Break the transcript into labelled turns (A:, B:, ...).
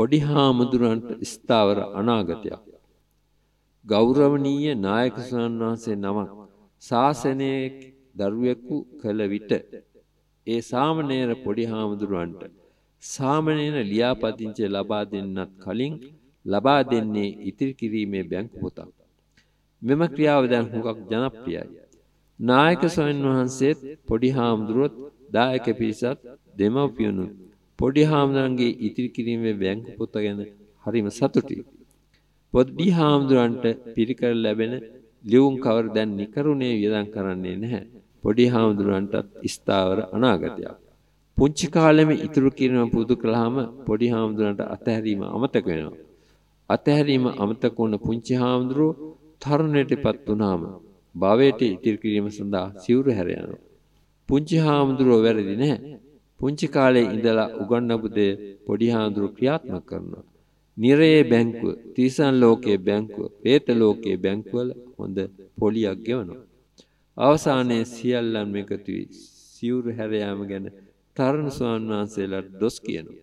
A: පොඩි හාමුදුරන්ට ස්ථාවර අනාගතයක්. ගෞරවනීය නායක වහන්සේ නමක් ශාසනයේ දරුවෙකු කළ විට ඒ සාමණේර පොඩි හාමුදුරන්ට සාමණේර ලියාපදිංචි ලබා දෙන්නත් කලින් ලබා දෙන්නේ ඉතිරි කිරීමේ බැංකු පොතක්. මෙම ක්‍රියාව දැන් හුඟක් ජනප්‍රියයි. නායක ස්වාමීන් වහන්සේත් පොඩි හාමුදුරුවොත් දායක පිරිසත් දෙමව්පියනුත් පොඩි හාමුදුරන්ගේ ඉතිරි කිරීමේ බැංකු පොත ගැන හරිම සතුටුයි. පොඩි හාමුදුරන්ට පිරිකර ලැබෙන ලියුම් කවර දැන් නිකරුණේ වියදම් කරන්නේ නැහැ. පොඩි හාමුදුරන්ටත් ස්ථාවර අනාගතයක්. පුංචි කාලෙම ඉතුරු කිරීම පුදු කළාම පොඩි හාමුදුරන්ට අතහැරීම අමතක වෙනවා. අතහැරීම අමතක වුණ පුංචි හාමුදුරුවෝ තරුණයටපත් වුණාම භවයට ඉතිරි කිරීම සඳහා සිවුරු හැර යනවා. පුංචි හාමුදුරුවෝ වැරදි නැහැ. පුංචි කාලේ ඉඳලා උගන්වපු දේ පොඩි හාමුදුරුවෝ ක්‍රියාත්මක කරනවා. නිරයේ බැංකුව, තිරිසන් ලෝකයේ බැංකුව, പ്രേත ලෝකයේ බැංකුවල හොඳ පොලියක් ගෙවනවා. අවසානයේ සියල්ලන් එකතු වී සිවුරු හැර යාම ගැන තරුණ ස්වාමීන් වහන්සේලාට දොස් කියනවා.